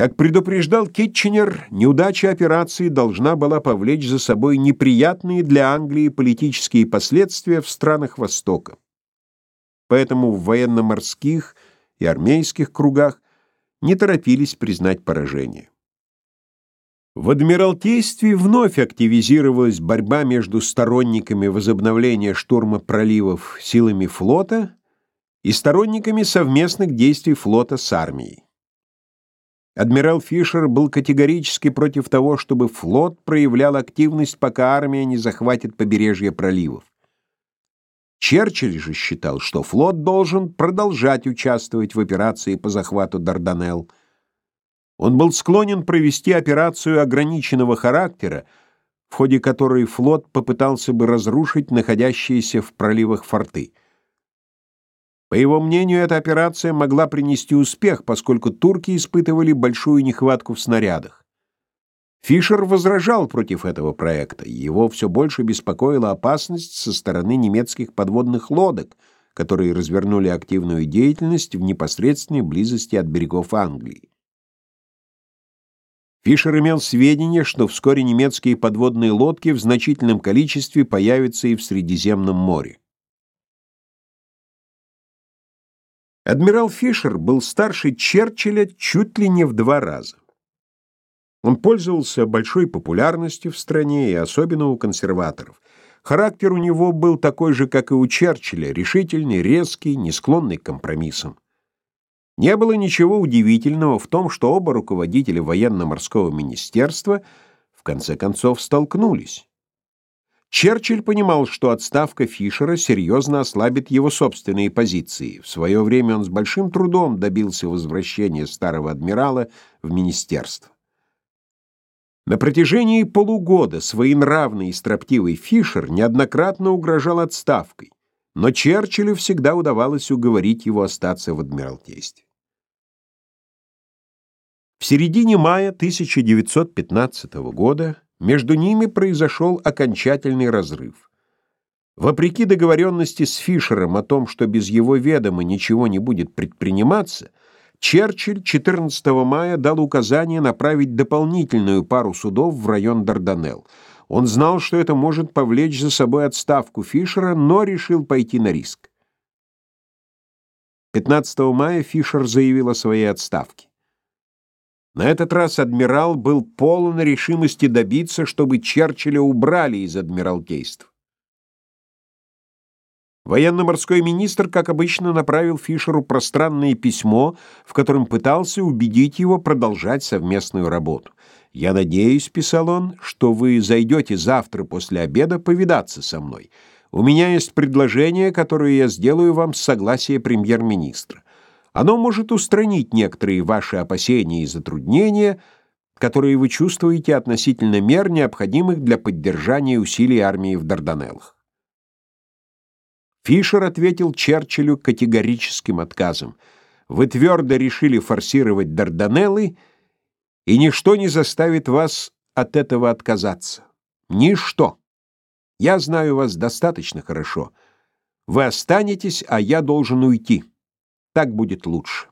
Как предупреждал Китченер, неудача операции должна была повлечь за собой неприятные для Англии политические последствия в странах Востока. Поэтому в военно-морских и армейских кругах не торопились признать поражение. В Адмиралтействе вновь активизировалась борьба между сторонниками возобновления штурма проливов силами флота и сторонниками совместных действий флота с армией. Адмирал Фишер был категорически против того, чтобы флот проявлял активность, пока армия не захватит побережье проливов. Черчилль же считал, что флот должен продолжать участвовать в операции по захвату Дарданелл. Он был склонен провести операцию ограниченного характера, в ходе которой флот попытался бы разрушить находящиеся в проливах форты. По его мнению, эта операция могла принести успех, поскольку турки испытывали большую нехватку в снарядах. Фишер возражал против этого проекта, его все больше беспокоила опасность со стороны немецких подводных лодок, которые развернули активную деятельность в непосредственной близости от берегов Англии. Фишер имел сведения, что вскоре немецкие подводные лодки в значительном количестве появятся и в Средиземном море. Адмирал Фишер был старше Черчилля чуть ли не в два раза. Он пользовался большой популярностью в стране и особенно у консерваторов. Характер у него был такой же, как и у Черчилля, решительный, резкий, не склонный к компромиссам. Не было ничего удивительного в том, что оба руководителя военно-морского министерства в конце концов столкнулись. Черчилль понимал, что отставка Фишера серьезно ослабит его собственные позиции. В свое время он с большим трудом добился возвращения старого адмирала в министерство. На протяжении полугода своенравный и строптивый Фишер неоднократно угрожал отставкой, но Черчиллю всегда удавалось уговорить его остаться в Адмиралтействе. В середине мая 1915 года между ними произошел окончательный разрыв. Вопреки договоренности с Фишером о том, что без его ведома ничего не будет предприниматься, Черчилль 14 мая дал указание направить дополнительную пару судов в район Дарданелл. Он знал, что это может повлечь за собой отставку Фишера, но решил пойти на риск. 15 мая Фишер заявил о своей отставке. На этот раз адмирал был полон решимости добиться, чтобы Черчилля убрали из адмиралтейства. Военно-морской министр, как обычно, направил Фишеру пространное письмо, в котором пытался убедить его продолжать совместную работу. «Я надеюсь», — писал он, — «что вы зайдете завтра после обеда повидаться со мной. У меня есть предложение, которое я сделаю вам с согласия премьер-министра. Оно может устранить некоторые ваши опасения и затруднения, которые вы чувствуете относительно мер, необходимых для поддержания усилий армии в Дарданеллах. Фишер ответил Черчиллю категорическим отказом. Вы твердо решили форсировать Дарданеллы, и ничто не заставит вас от этого отказаться. Ничто. Я знаю вас достаточно хорошо. Вы останетесь, а я должен уйти. Так будет лучше.